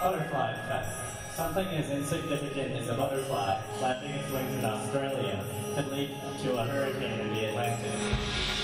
Butterfly effect. Something as insignificant as a butterfly flapping its wings in Australia can lead to a hurricane in the Atlantic.